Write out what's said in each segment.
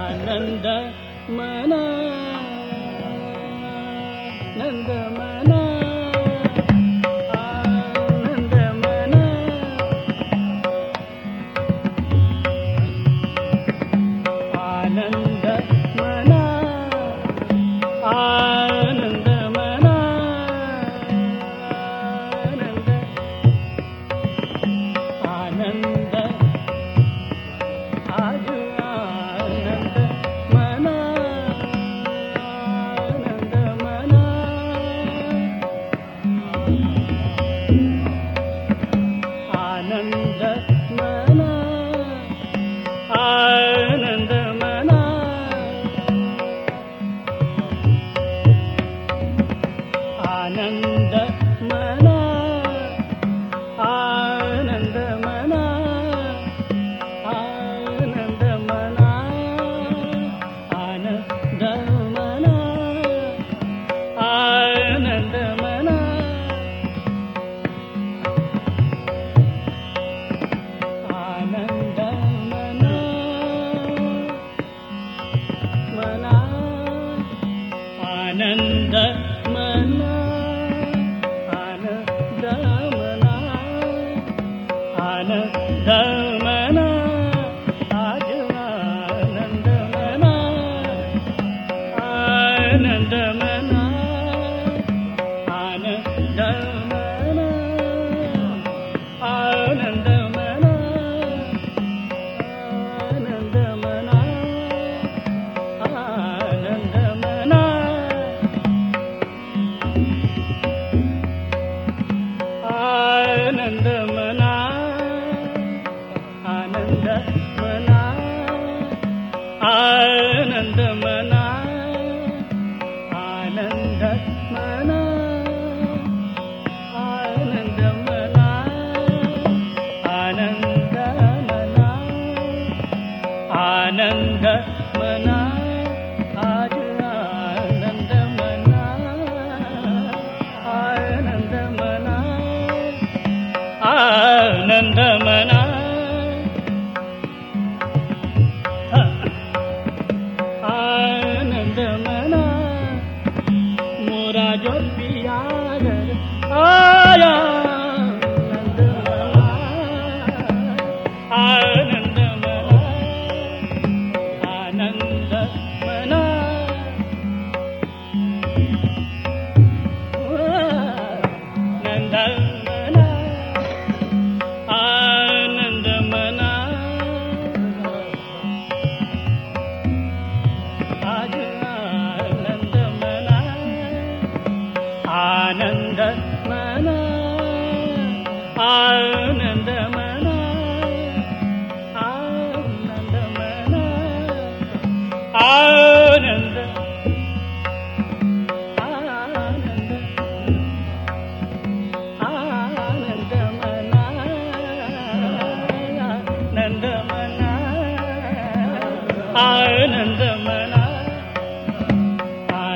आनन्द मना नन्द ananda ध ಆನಂದ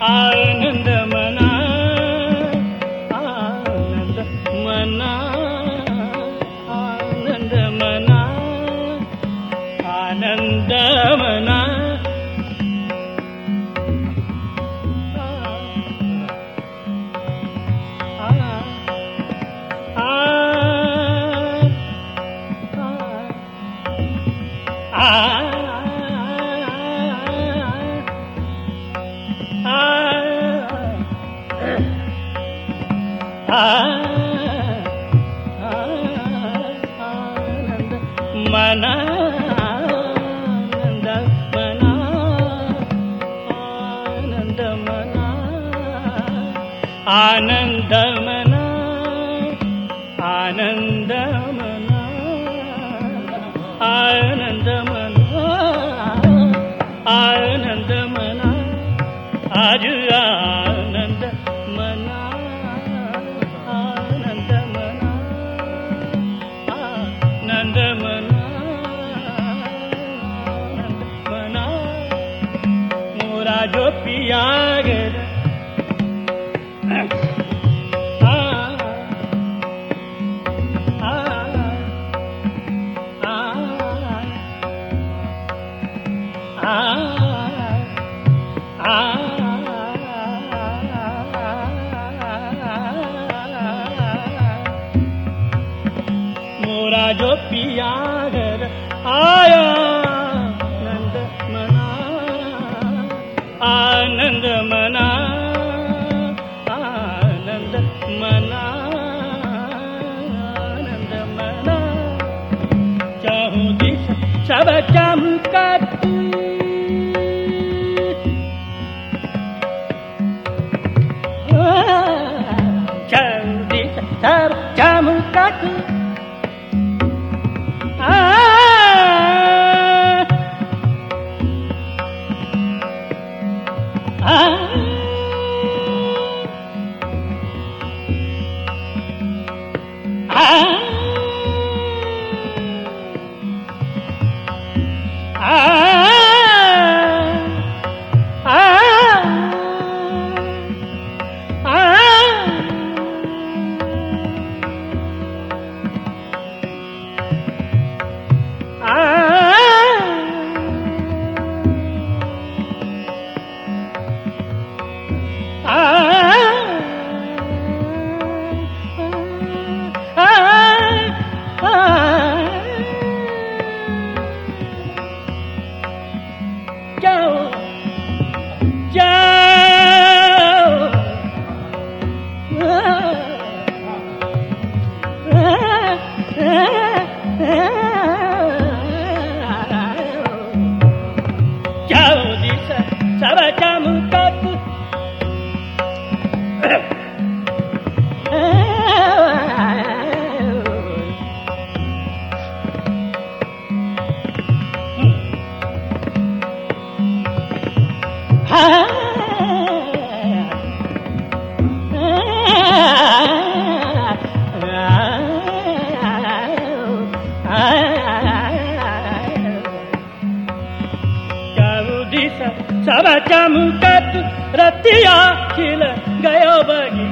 I'll मना आनन्दमना आनन्दमना आनन्दमना आज मोरा जो पिया घर आया आनंद मना आनंद मना आनंद मना चमकत चमकत रतिया खिल गयो बगिया